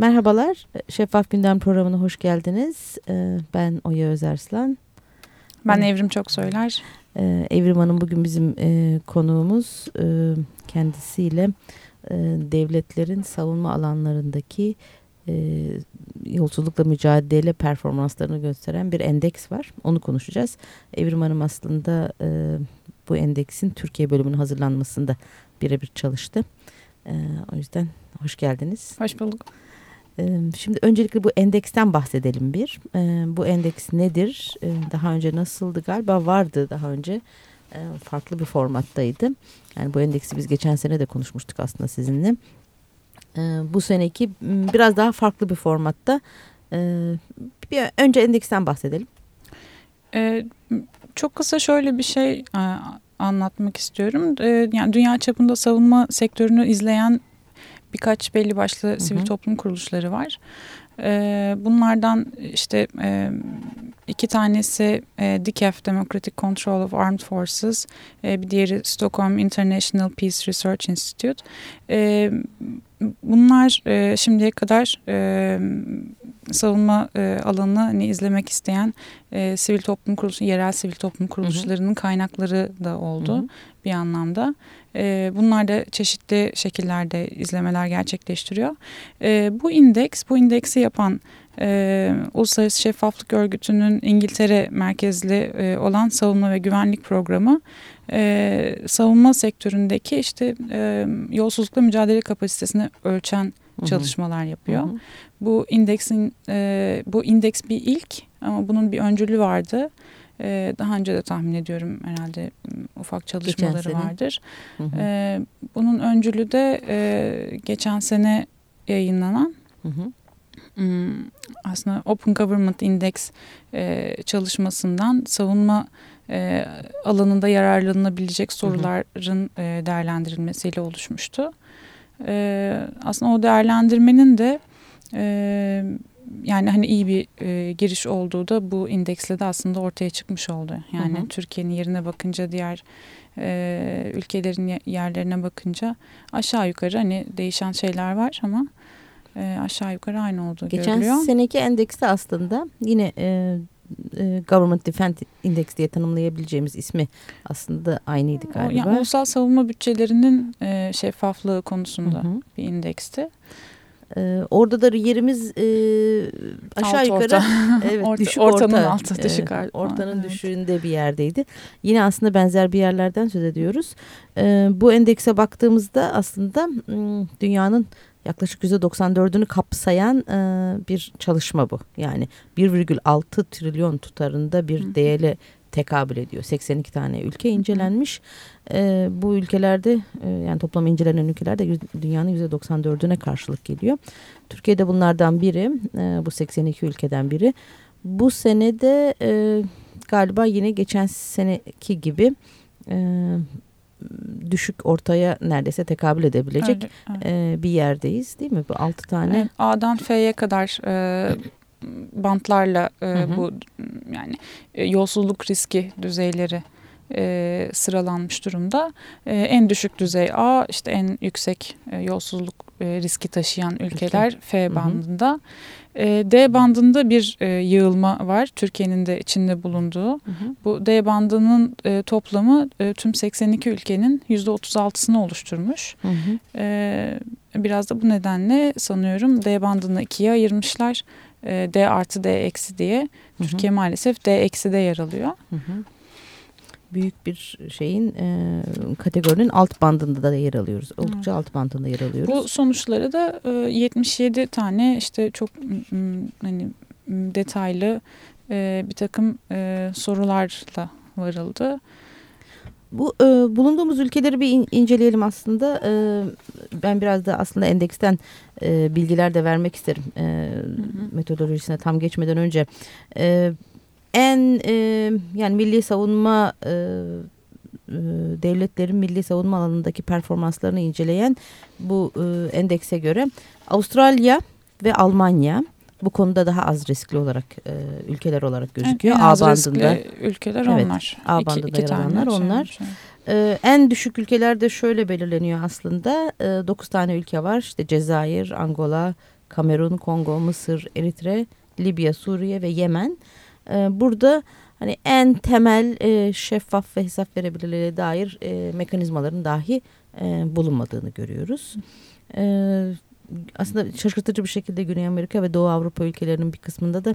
Merhabalar, Şeffaf Gündem programına hoş geldiniz. Ee, ben Oya Özerslan. Ben Evrim Çok Söyler. Ee, Evrim Hanım bugün bizim e, konuğumuz. E, kendisiyle e, devletlerin savunma alanlarındaki e, yolsuzlukla mücadele performanslarını gösteren bir endeks var. Onu konuşacağız. Evrim Hanım aslında bu endeksin Türkiye bölümünün hazırlanmasında birebir çalıştı. O yüzden hoş geldiniz. Hoş bulduk. Şimdi öncelikle bu endeksten bahsedelim bir. Bu endeks nedir? Daha önce nasıldı? Galiba vardı daha önce. Farklı bir formattaydı. Yani bu endeksi biz geçen sene de konuşmuştuk aslında sizinle. Bu seneki biraz daha farklı bir formatta. Bir önce endeksten bahsedelim. Çok kısa şöyle bir şey anlatmak istiyorum. Yani dünya çapında savunma sektörünü izleyen birkaç belli başlı hı hı. sivil toplum kuruluşları var. E, bunlardan işte e, iki tanesi e, DCAF Democratic Control of Armed Forces, e, bir diğeri Stockholm International Peace Research Institute. E, bunlar e, şimdiye kadar e, savunma e, alanını hani izlemek isteyen e, sivil toplum kuruluşu, yerel sivil toplum kuruluşlarının hı hı. kaynakları da oldu hı hı. bir anlamda. E, bunlar da çeşitli şekillerde izlemeler gerçekleştiriyor. E, bu indeks, bu indeksi yapan e, Uluslararası Şeffaflık Örgütü'nün İngiltere merkezli e, olan savunma ve güvenlik programı e, savunma sektöründeki işte e, yolsuzlukla mücadele kapasitesini ölçen çalışmalar yapıyor. Hı hı. Bu indeksin e, bu indeks bir ilk ama bunun bir öncülü vardı. E, daha önce de tahmin ediyorum herhalde ufak çalışmaları vardır. Hı hı. E, bunun öncülü de e, geçen sene yayınlanan hı hı. aslında Open Government Index e, çalışmasından savunma e, alanında yararlanabilecek soruların hı hı. E, değerlendirilmesiyle oluşmuştu. E, aslında o değerlendirmenin de e, yani hani iyi bir e, giriş olduğu da bu indeksle de aslında ortaya çıkmış oldu. Yani Türkiye'nin yerine bakınca diğer e, ülkelerin yerlerine bakınca aşağı yukarı hani değişen şeyler var ama e, aşağı yukarı aynı olduğu Geçen görülüyor. Geçen seneki endekste aslında yine e, e, Government Defense Index diye tanımlayabileceğimiz ismi aslında aynıydı galiba. Yani ulusal savunma bütçelerinin e, şeffaflığı konusunda hı hı. bir indeksti. Ee, orada da yerimiz e, aşağı Alt yukarı orta. evet, orta, düşük ortanın orta, altı düşük e, ortanın evet. düşüğünde bir yerdeydi. Yine aslında benzer bir yerlerden söz ediyoruz. E, bu endekse baktığımızda aslında dünyanın yaklaşık %94'ünü kapsayan e, bir çalışma bu. Yani 1,6 trilyon tutarında bir Hı. Tekabül ediyor. 82 tane ülke incelenmiş. E, bu ülkelerde e, yani toplam incelenen ülkelerde dünyanın %94'üne karşılık geliyor. Türkiye'de bunlardan biri. E, bu 82 ülkeden biri. Bu senede e, galiba yine geçen seneki gibi e, düşük ortaya neredeyse tekabül edebilecek Öyle, evet. e, bir yerdeyiz değil mi? Bu altı tane. Evet, A'dan F'ye kadar e, bantlarla e, hı hı. bu yani e, yolsuzluk riski düzeyleri e, sıralanmış durumda. E, en düşük düzey A, işte en yüksek e, yolsuzluk e, riski taşıyan ülkeler Ülke. F bandında. Hı hı. E, D bandında bir e, yığılma var. Türkiye'nin de içinde bulunduğu. Hı hı. Bu D bandının e, toplamı tüm 82 ülkenin %36'sını oluşturmuş. Hı hı. Biraz da bu nedenle sanıyorum D bandını ikiye ayırmışlar. E, D artı D eksi diye. Hı hı. Türkiye maalesef D eksi de yer alıyor. Hı hı büyük bir şeyin e, kategorinin alt bandında da yer alıyoruz. Oldukça evet. alt bandında yer alıyoruz. Bu sonuçları da e, 77 tane işte çok hani detaylı e, bir takım e, sorularla varıldı. Bu e, bulunduğumuz ülkeleri bir in, inceleyelim aslında. E, ben biraz da aslında endeksten e, bilgiler de vermek isterim. E, hı hı. Metodolojisine tam geçmeden önce. E, en e, yani milli savunma e, e, devletlerin milli savunma alanındaki performanslarını inceleyen bu e, endekse göre Avustralya ve Almanya bu konuda daha az riskli olarak e, ülkeler olarak gözüküyor. En, en az A bandında ülkeler evet, onlar. A bandında iki, yer alanlar onlar. Şey, Ee, en düşük ülkeler de şöyle belirleniyor aslında. Ee, 9 tane ülke var. İşte Cezayir, Angola, Kamerun, Kongo, Mısır, Eritre, Libya, Suriye ve Yemen. E, burada hani en temel e, şeffaf ve hesap verebilirliğe dair e, mekanizmaların dahi e, bulunmadığını görüyoruz. E, aslında şaşırtıcı bir şekilde Güney Amerika ve Doğu Avrupa ülkelerinin bir kısmında da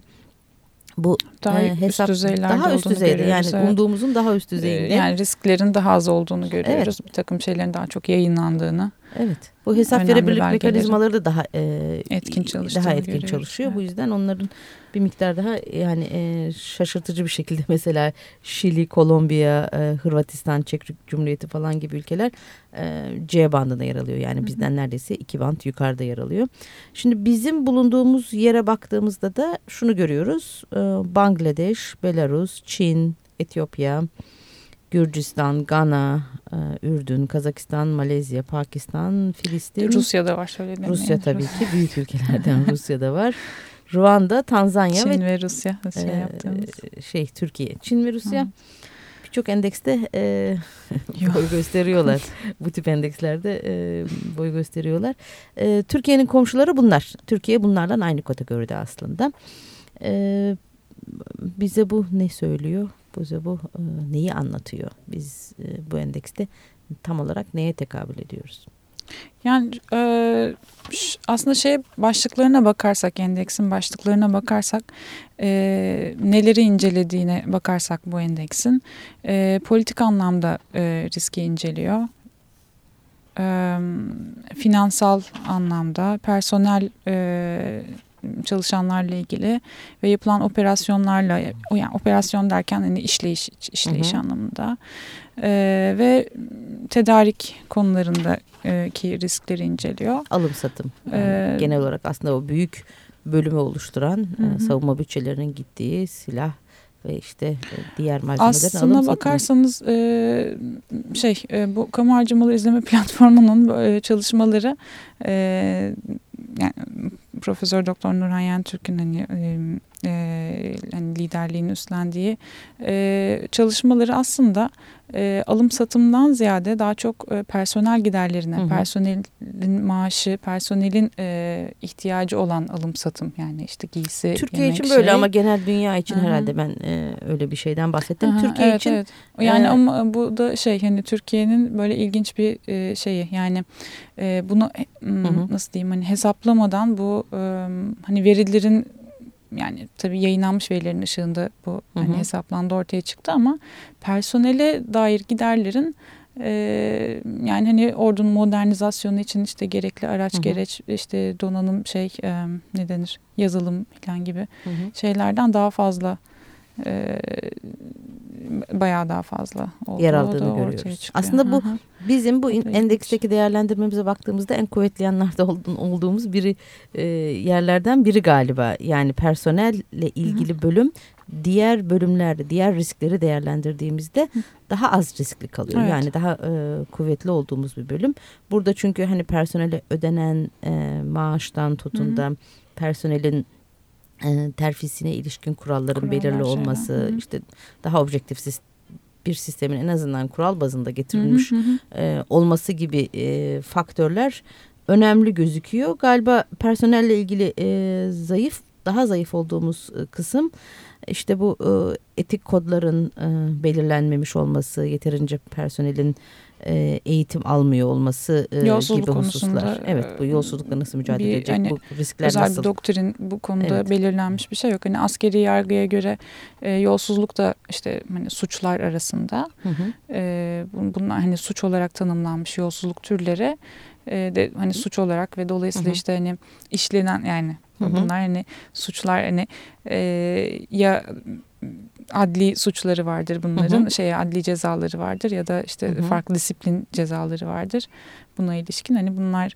bu daha e, hesap üst daha üst düzeyde yani evet. umduğumuzun daha üst düzeyinde. Yani risklerin daha az olduğunu görüyoruz. Evet. Bir takım şeylerin daha çok yayınlandığını. Evet. Bu hesap verebilirlik mekanizmaları da daha e, etkin çalışıyor. Daha etkin çalışıyor. Evet. Bu yüzden onların bir miktar daha yani e, şaşırtıcı bir şekilde mesela Şili, Kolombiya, e, Hırvatistan, Çek Cumhuriyeti falan gibi ülkeler e, C bandında yer alıyor. Yani bizden hı hı. neredeyse iki band yukarıda yer alıyor. Şimdi bizim bulunduğumuz yere baktığımızda da şunu görüyoruz. E, Bangladeş, Belarus, Çin, Etiyopya, Gürcistan, Gana, e, Ürdün, Kazakistan, Malezya, Pakistan, Filistin. Rusya'da var söylediğim. Rusya tabii ki büyük ülkelerden Rusya'da var. Ruanda, Tazanya Çin ve, ve Rusya şey e, yaptığımız. Şey Türkiye, Çin ve Rusya. Birçok endekste e, boy gösteriyorlar. Bu tip endekslerde e, boy gösteriyorlar. E, Türkiye'nin komşuları bunlar. Türkiye bunlardan aynı kategoride aslında. E, bize bu ne söylüyor? Bize bu e, neyi anlatıyor? Biz e, bu endekste tam olarak neye tekabül ediyoruz? Yani e, aslında şey başlıklarına bakarsak endeksin başlıklarına bakarsak e, neleri incelediğine bakarsak bu endeksin e, politik anlamda e, riski inceliyor. E, finansal anlamda personel e, çalışanlarla ilgili ve yapılan operasyonlarla yani operasyon derken hani işleyiş işleyiş hı hı. anlamında e, ve tedarik konularındaki riskleri inceliyor. Alım satım. Yani ee, genel olarak aslında o büyük bölümü oluşturan hı hı. savunma bütçelerinin gittiği silah ve işte diğer malzemelerin Aslına bakarsanız e, şey e, bu kamu harcamaları izleme platformunun e, çalışmaları e, yani Profesör Doktor Nurhan Yentürk'ün hani, e, hani liderliğini üstlendiği e, çalışmaları aslında e, alım satımdan ziyade daha çok e, personel giderlerine, hı hı. personelin maaşı, personelin e, ihtiyacı olan alım satım yani işte giysi, Türkiye yemek, için böyle şey. ama genel dünya için hı hı. herhalde ben e, öyle bir şeyden bahsettim. Hı hı, Türkiye evet, için evet. yani e, ama bu da şey hani Türkiye'nin böyle ilginç bir e, şeyi yani e, bunu hı hı. nasıl diyeyim hani hesaplamadan bu e, hani verilerin yani tabii yayınlanmış verilerin ışığında bu hı hani hı. Hani hesaplandı ortaya çıktı ama personele dair giderlerin e, yani hani ordunun modernizasyonu için işte gerekli araç hı hı. gereç işte donanım şey e, ne denir yazılım falan gibi hı hı. şeylerden daha fazla e, bayağı daha fazla yer aldığını görüyoruz. Aslında bu Aha. bizim bu endeksteki değerlendirmemize baktığımızda en kuvvetli yanlarda olduğumuz biri e, yerlerden biri galiba. Yani personelle ilgili Hı. bölüm diğer bölümlerde diğer riskleri değerlendirdiğimizde daha az riskli kalıyor. Evet. Yani daha e, kuvvetli olduğumuz bir bölüm. Burada çünkü hani personele ödenen e, maaştan tutun da personelin terfisine ilişkin kuralların Kurallar belirli olması, hı hı. işte daha objektif bir sistemin en azından kural bazında getirilmiş hı hı E, olması gibi e, faktörler önemli gözüküyor. Galiba personelle ilgili e, zayıf, daha zayıf olduğumuz e, kısım işte bu e, etik kodların e, belirlenmemiş olması, yeterince personelin eğitim almıyor olması e, gibi hususlar. Evet bu yolsuzlukla nasıl mücadele bir, edecek? Hani, bu riskler özel nasıl? Özel bir doktrin bu konuda evet. belirlenmiş bir şey yok. Hani askeri yargıya göre e, yolsuzluk da işte hani suçlar arasında. Hı hı. E, bunlar hani suç olarak tanımlanmış yolsuzluk türleri e, de hani suç olarak ve dolayısıyla hı hı. işte hani işlenen yani Hı hı. Bunlar hani suçlar hani e, ya adli suçları vardır bunların. Hı hı. Şey adli cezaları vardır ya da işte hı hı. farklı disiplin cezaları vardır. Buna ilişkin hani bunlar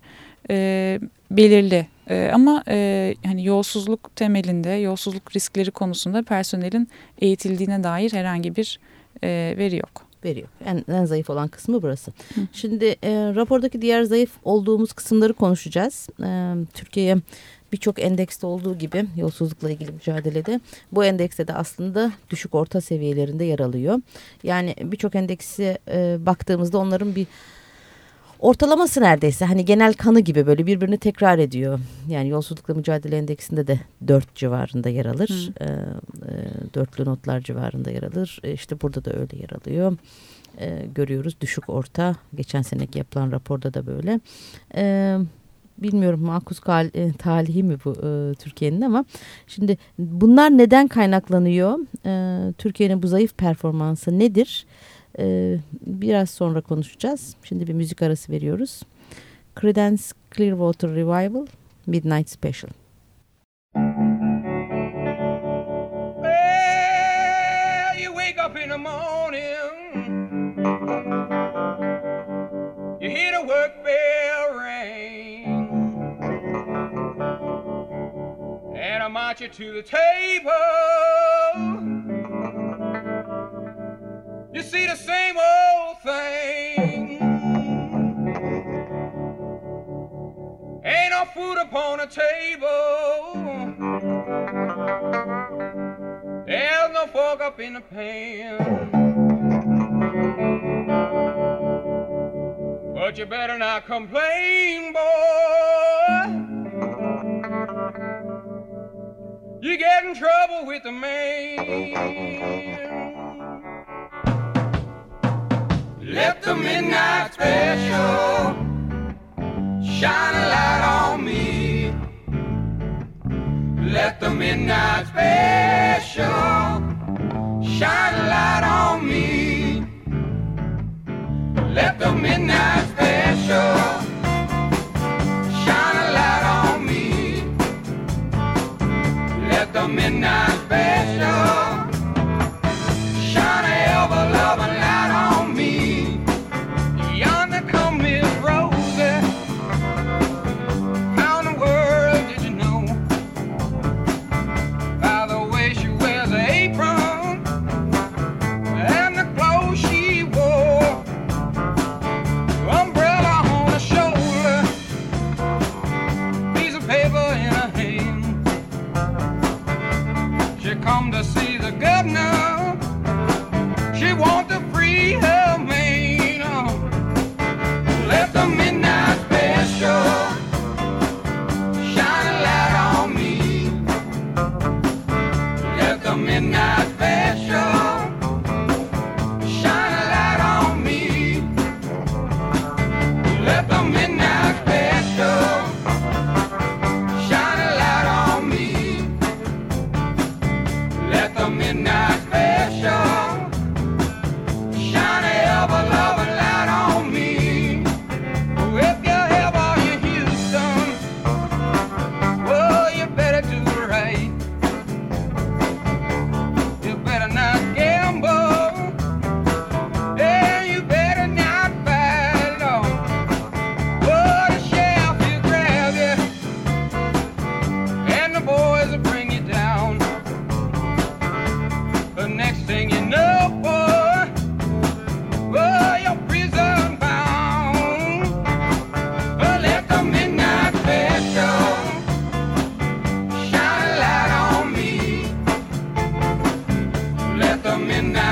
e, belirli e, ama e, hani yolsuzluk temelinde yolsuzluk riskleri konusunda personelin eğitildiğine dair herhangi bir e, veri yok veriyor. En, en zayıf olan kısmı burası. Hı. Şimdi e, rapordaki diğer zayıf olduğumuz kısımları konuşacağız. E, Türkiye'ye birçok endekste olduğu gibi yolsuzlukla ilgili mücadelede bu endekste de aslında düşük orta seviyelerinde yer alıyor. Yani birçok endeksi e, baktığımızda onların bir ortalaması neredeyse hani genel kanı gibi böyle birbirini tekrar ediyor. Yani yolsuzlukla mücadele endeksinde de dört civarında yer alır. E, e, dörtlü notlar civarında yer alır. E, işte burada da öyle yer alıyor. E, görüyoruz düşük orta. Geçen seneki yapılan raporda da böyle. E, bilmiyorum makus e, talihi mi bu e, Türkiye'nin ama şimdi bunlar neden kaynaklanıyor? E, Türkiye'nin bu zayıf performansı nedir? E, biraz sonra konuşacağız. Şimdi bir müzik arası veriyoruz. Creedence Clearwater Revival Midnight Special. You to the table You see the same old thing. Ain't no food upon the table. There's no fork up in the pan. But you better not complain, boy. You get in trouble with the man. Let the midnight special shine a light on me. Let the midnight special shine a light on me. Let the midnight special midnight midnight come in.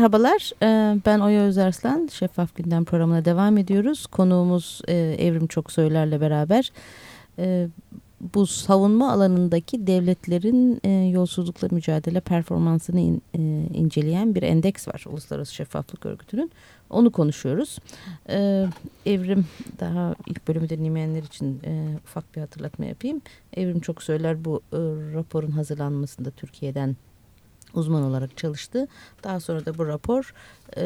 Merhabalar, e, ben Oya Özarslan. Şeffaf Gündem programına devam ediyoruz. Konuğumuz e, Evrim Çok Söyler'le beraber e, bu savunma alanındaki devletlerin yolsuzlukla mücadele performansını inceleyen bir endeks var. Uluslararası Şeffaflık Örgütü'nün. Onu konuşuyoruz. Evrim, daha ilk bölümü dinlemeyenler için ufak bir hatırlatma yapayım. Evrim Çok Söyler bu raporun hazırlanmasında Türkiye'den uzman olarak çalıştı. Daha sonra da bu rapor e,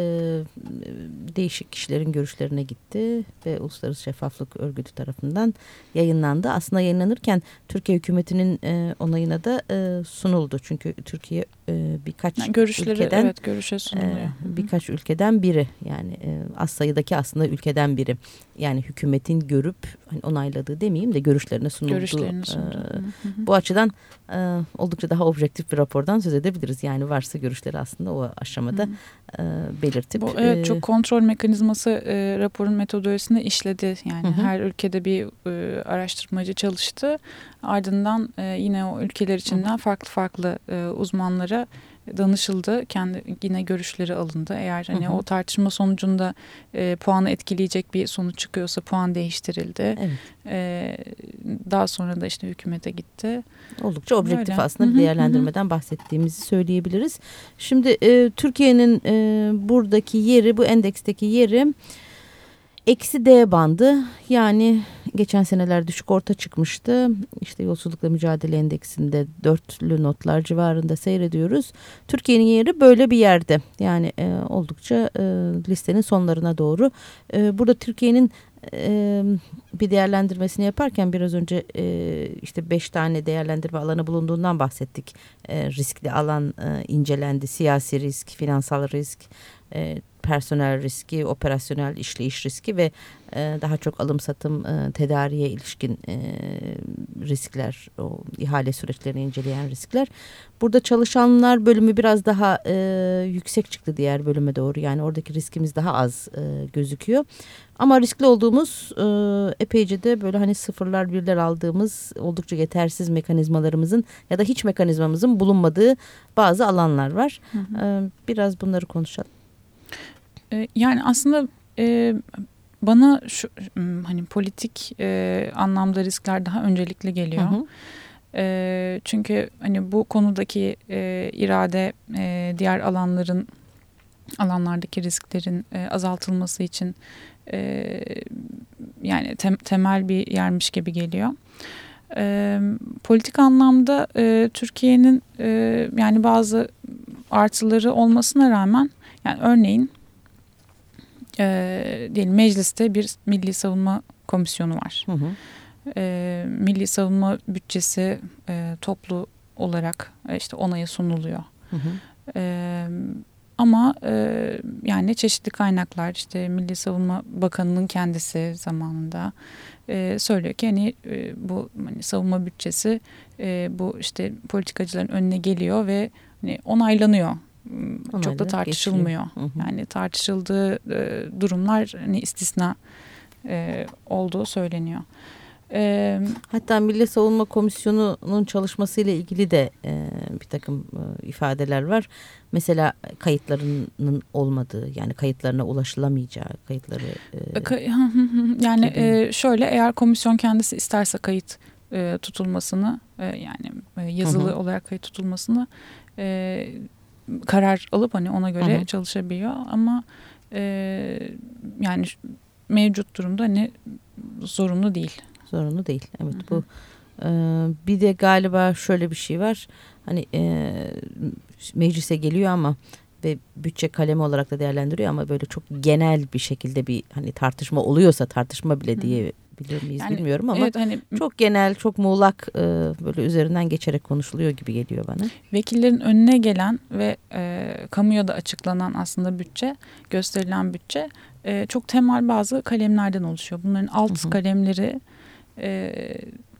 değişik kişilerin görüşlerine gitti ve Uluslararası Şeffaflık Örgütü tarafından yayınlandı. Aslında yayınlanırken Türkiye hükümetinin e, onayına da e, sunuldu. Çünkü Türkiye e, birkaç yani görüşleri ülkeden evet görüşe sunuluyor. E, birkaç ülkeden biri yani e, az sayıdaki aslında ülkeden biri. Yani hükümetin görüp hani onayladığı demeyeyim de görüşlerine sunulduğu. Görüşlerine. E, bu açıdan e, oldukça daha objektif bir rapordan söz edebiliriz. Yani varsa görüşleri aslında o aşamada e, belirtip. Bu, evet e, çok kontrol mekanizması e, raporun metodolojisinde işledi. Yani hı hı. her ülkede bir e, araştırmacı çalıştı. Ardından e, yine o ülkeler içinden farklı farklı e, uzmanlara danışıldı. Kendi yine görüşleri alındı. Eğer hani hı hı. o tartışma sonucunda e, puanı etkileyecek bir sonuç çıkıyorsa puan değiştirildi. Evet. E, daha sonra da işte hükümete gitti. Oldukça objektif Öyle. aslında bir değerlendirmeden hı hı. bahsettiğimizi söyleyebiliriz. Şimdi e, Türkiye'nin e, buradaki yeri bu endeksteki yeri Eksi D bandı yani geçen seneler düşük orta çıkmıştı. İşte yolsuzlukla mücadele endeksinde dörtlü notlar civarında seyrediyoruz. Türkiye'nin yeri böyle bir yerde. Yani e, oldukça e, listenin sonlarına doğru. E, burada Türkiye'nin e, bir değerlendirmesini yaparken biraz önce e, işte beş tane değerlendirme alanı bulunduğundan bahsettik. E, riskli alan e, incelendi. Siyasi risk, finansal risk, e, personel riski, operasyonel işleyiş riski ve e, daha çok alım satım e, tedariye ilişkin e, riskler, o ihale süreçlerini inceleyen riskler. Burada çalışanlar bölümü biraz daha e, yüksek çıktı diğer bölüme doğru. Yani oradaki riskimiz daha az e, gözüküyor. Ama riskli olduğumuz e, epeyce de böyle hani sıfırlar birler aldığımız oldukça yetersiz mekanizmalarımızın ya da hiç mekanizmamızın bulunmadığı bazı alanlar var. Hı hı. E, biraz bunları konuşalım. Ee, yani aslında e, bana şu hani politik e, anlamda riskler daha öncelikli geliyor. Hı hı. E, çünkü hani bu konudaki e, irade e, diğer alanların alanlardaki risklerin e, azaltılması için e, yani tem, temel bir yermiş gibi geliyor. E, politik anlamda e, Türkiye'nin e, yani bazı artıları olmasına rağmen yani örneğin e, diyelim mecliste bir milli savunma komisyonu var. Hı hı. E, milli savunma bütçesi e, toplu olarak e, işte onaya sunuluyor. Hı hı. E, ama e, yani çeşitli kaynaklar işte Milli Savunma Bakanı'nın kendisi zamanında e, söylüyor ki hani e, bu hani savunma bütçesi e, bu işte politikacıların önüne geliyor ve hani onaylanıyor Onayla çok da tartışılmıyor. Hı. Yani tartışıldığı e, durumlar hani istisna e, olduğu söyleniyor. E, Hatta Milli Savunma Komisyonu'nun çalışmasıyla ilgili de e, bir takım e, ifadeler var. Mesela kayıtlarının olmadığı yani kayıtlarına ulaşılamayacağı kayıtları. E, yani e, şöyle eğer komisyon kendisi isterse kayıt e, tutulmasını e, yani e, yazılı hı hı. olarak kayıt tutulmasını e, karar alıp hani ona göre hı hı. çalışabiliyor ama e, yani mevcut durumda hani zorunlu değil. Zorunlu değil. Evet hı hı. bu e, bir de galiba şöyle bir şey var. Hani e, meclise geliyor ama ve bütçe kalemi olarak da değerlendiriyor ama böyle çok genel bir şekilde bir hani tartışma oluyorsa tartışma bile diye bilir miyiz yani, bilmiyorum ama evet, hani, çok genel çok muğlak e, böyle üzerinden geçerek konuşuluyor gibi geliyor bana. Vekillerin önüne gelen ve e, kamuya da açıklanan aslında bütçe gösterilen bütçe e, çok temel bazı kalemlerden oluşuyor. Bunların alt hı hı. kalemleri e,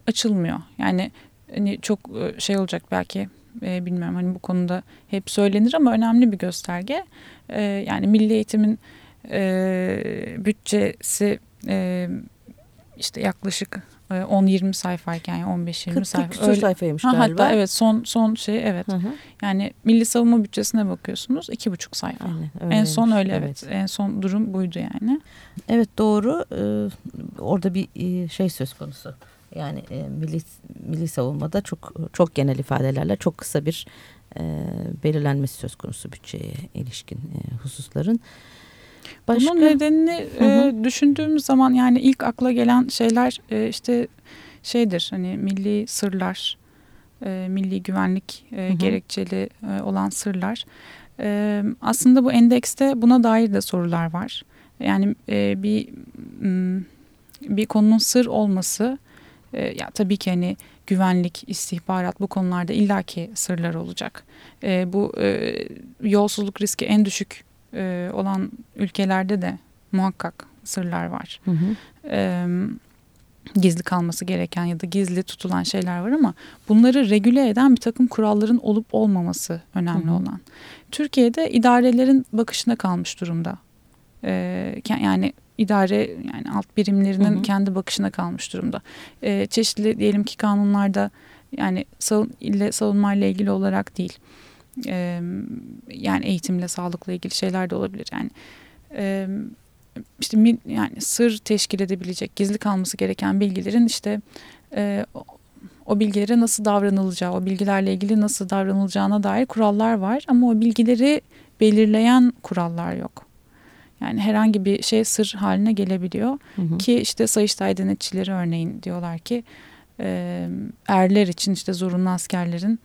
açılmıyor. Yani hani çok e, şey olacak belki e, bilmiyorum hani bu konuda hep söylenir ama önemli bir gösterge. E, yani milli eğitimin e, bütçesi e, işte yaklaşık 10-20 e, sayfayken yani 15-20 sayfa. Öyle. sayfaymış ha, galiba. Hatta evet son son şey evet. Hı hı. Yani Milli Savunma Bütçesine bakıyorsunuz iki buçuk sayfa. Aynen, en son öyle evet. evet. En son durum buydu yani. Evet doğru. Ee, orada bir e, şey söz konusu. Yani e, milli milli savunmada çok çok genel ifadelerle çok kısa bir e, belirlenmesi söz konusu bütçeye ilişkin e, hususların. Başka? Bunun nedenini e, düşündüğümüz zaman yani ilk akla gelen şeyler e, işte şeydir hani milli sırlar, e, milli güvenlik e, gerekçeli e, olan sırlar. E, aslında bu endekste buna dair de sorular var. Yani e, bir bir konunun sır olması E, ya tabii ki hani güvenlik, istihbarat bu konularda illaki sırlar olacak. E, bu e, yolsuzluk riski en düşük e, olan ülkelerde de muhakkak sırlar var. Hı hı. E, gizli kalması gereken ya da gizli tutulan şeyler var ama bunları regüle eden bir takım kuralların olup olmaması önemli hı hı. olan. Türkiye'de idarelerin bakışına kalmış durumda. Ee, yani idare yani alt birimlerinin hı hı. kendi bakışına kalmış durumda. Ee, çeşitli diyelim ki kanunlarda yani savun, ile savunma ile ilgili olarak değil. Ee, yani eğitimle sağlıkla ilgili şeyler de olabilir. Yani e, işte yani sır teşkil edebilecek, gizli kalması gereken bilgilerin işte e, o bilgilere nasıl davranılacağı, o bilgilerle ilgili nasıl davranılacağına dair kurallar var ama o bilgileri belirleyen kurallar yok. Yani herhangi bir şey sır haline gelebiliyor hı hı. ki işte Sayıştay denetçileri örneğin diyorlar ki e, erler için işte zorunlu askerlerin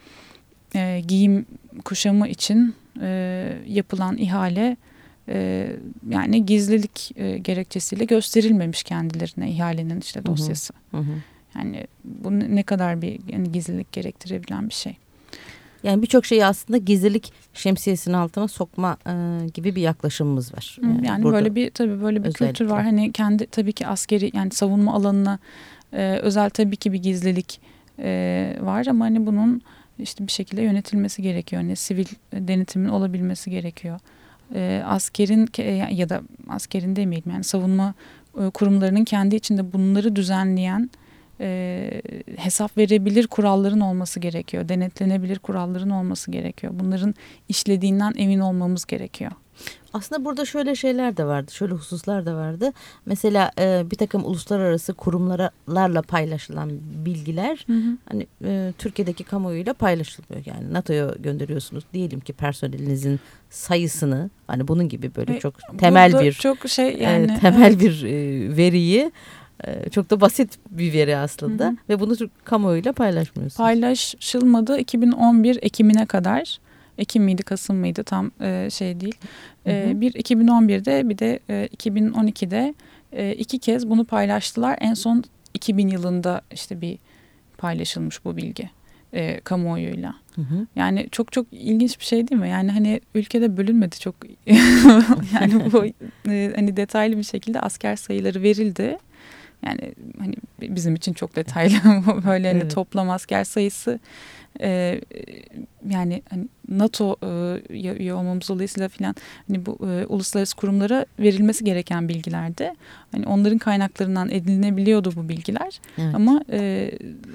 e, giyim kuşamı için e, yapılan ihale e, yani gizlilik e, gerekçesiyle gösterilmemiş kendilerine ihalenin işte dosyası. Hı hı. Yani bu ne kadar bir yani gizlilik gerektirebilen bir şey. Yani birçok şeyi aslında gizlilik şemsiyesinin altına sokma e, gibi bir yaklaşımımız var. Yani, yani böyle bir tabii böyle bir özellikle. kültür var. Hani kendi tabii ki askeri yani savunma alanına e, özel tabii ki bir gizlilik e, var ama hani bunun işte bir şekilde yönetilmesi gerekiyor. Hani sivil denetimin olabilmesi gerekiyor. E, askerin ya da askerin demeyelim yani savunma e, kurumlarının kendi içinde bunları düzenleyen e, hesap verebilir kuralların olması gerekiyor. Denetlenebilir kuralların olması gerekiyor. Bunların işlediğinden emin olmamız gerekiyor. Aslında burada şöyle şeyler de vardı, şöyle hususlar da vardı. Mesela e, bir takım uluslararası kurumlarla paylaşılan bilgiler hı hı. hani e, Türkiye'deki kamuoyuyla paylaşılmıyor. Yani NATO'ya gönderiyorsunuz diyelim ki personelinizin sayısını hani bunun gibi böyle e, çok temel bir çok şey yani e, temel evet. bir e, veriyi çok da basit bir veri aslında hı hı. ve bunu kamuoyuyla paylaşmıyorsunuz. Paylaşılmadı 2011 Ekim'ine kadar. Ekim miydi Kasım mıydı tam e, şey değil. E, Bir 2011'de bir de e, 2012'de e, iki kez bunu paylaştılar. En son 2000 yılında işte bir paylaşılmış bu bilgi e, kamuoyuyla. Hı hı. Yani çok çok ilginç bir şey değil mi? Yani hani ülkede bölünmedi çok yani bu e, hani detaylı bir şekilde asker sayıları verildi yani hani bizim için çok detaylı böyle hani evet. toplam asker sayısı e, yani hani NATO e, üye olmamız dolayısıyla filan hani bu e, uluslararası kurumlara verilmesi gereken bilgilerdi. Hani onların kaynaklarından edinilebiliyordu bu bilgiler evet. ama e,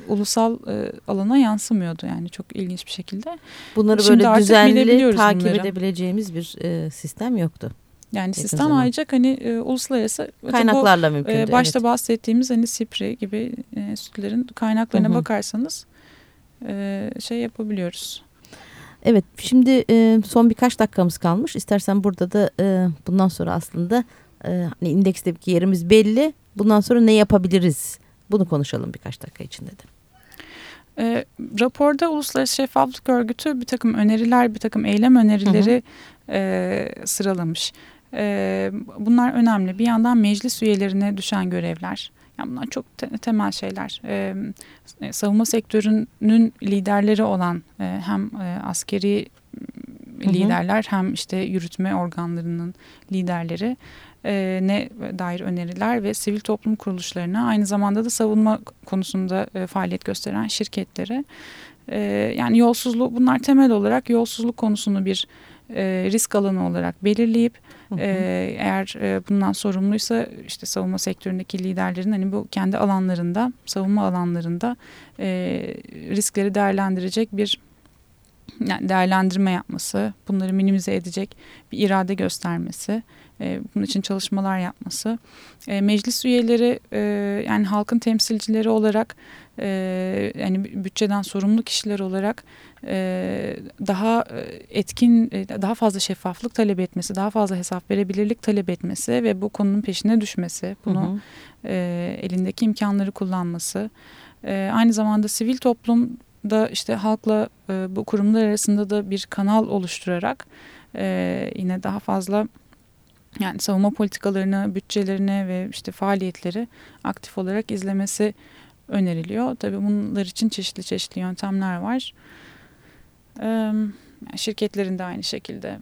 ulusal e, alana yansımıyordu yani çok ilginç bir şekilde. Bunları Şimdi böyle düzenli takip bunları. edebileceğimiz bir e, sistem yoktu. Yani Yakın sistem zaman. ayrıca hani e, uluslararası kaynaklarla mümkün. E, başta evet. bahsettiğimiz hani SIPRI gibi e, enstitülerin kaynaklarına hı hı. bakarsanız e, şey yapabiliyoruz. Evet şimdi e, son birkaç dakikamız kalmış. İstersen burada da e, bundan sonra aslında e, hani indeksteki yerimiz belli. Bundan sonra ne yapabiliriz? Bunu konuşalım birkaç dakika içinde de. E, raporda Uluslararası Şeffaflık Örgütü bir takım öneriler, bir takım eylem önerileri hı hı. E, sıralamış. E, bunlar önemli. Bir yandan meclis üyelerine düşen görevler. Yani bunlar çok te temel şeyler. E, savunma sektörünün liderleri olan e, hem e, askeri liderler hı hı. hem işte yürütme organlarının liderleri e, ne dair öneriler ve sivil toplum kuruluşlarına aynı zamanda da savunma konusunda e, faaliyet gösteren şirketlere e, yani yolsuzluğu bunlar temel olarak yolsuzluk konusunu bir e, risk alanı olarak belirleyip Hı ee, eğer e, bundan sorumluysa işte savunma sektöründeki liderlerin hani bu kendi alanlarında, savunma alanlarında e, riskleri değerlendirecek bir yani değerlendirme yapması, bunları minimize edecek bir irade göstermesi, e, bunun için çalışmalar yapması, e, meclis üyeleri e, yani halkın temsilcileri olarak e, yani bütçeden sorumlu kişiler olarak e, daha etkin, daha fazla şeffaflık talep etmesi, daha fazla hesap verebilirlik talep etmesi ve bu konunun peşine düşmesi, bunu hı hı. E, elindeki imkanları kullanması, e, aynı zamanda sivil toplum da işte halkla e, bu kurumlar arasında da bir kanal oluşturarak e, yine daha fazla yani savunma politikalarını, bütçelerini ve işte faaliyetleri aktif olarak izlemesi öneriliyor. Tabii bunlar için çeşitli çeşitli yöntemler var. Ee, şirketlerin de aynı şekilde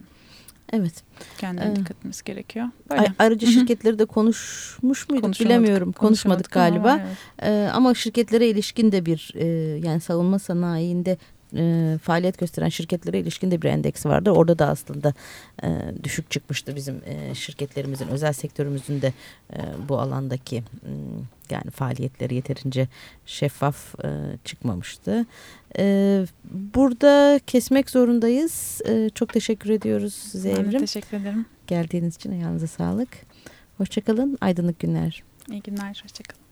Evet. Kendine ee, dikkat etmesi gerekiyor. Böyle. Aracı şirketleri de konuşmuş muyduk bilemiyorum. Konuşmadık, galiba. Ama, evet. ee, ama şirketlere ilişkin de bir e, yani savunma sanayinde e, faaliyet gösteren şirketlere ilişkin de bir endeks vardı. Orada da aslında e, düşük çıkmıştı bizim e, şirketlerimizin, özel sektörümüzün de e, bu alandaki e, yani faaliyetleri yeterince şeffaf e, çıkmamıştı. E, burada kesmek zorundayız. E, çok teşekkür ediyoruz size Evrim. teşekkür ederim. Geldiğiniz için ayağınıza sağlık. Hoşçakalın. Aydınlık günler. İyi günler. Hoşçakalın.